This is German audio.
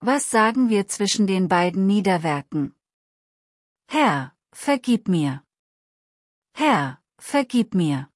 Was sagen wir zwischen den beiden Niederwerken? Herr, vergib mir. Herr, vergib mir.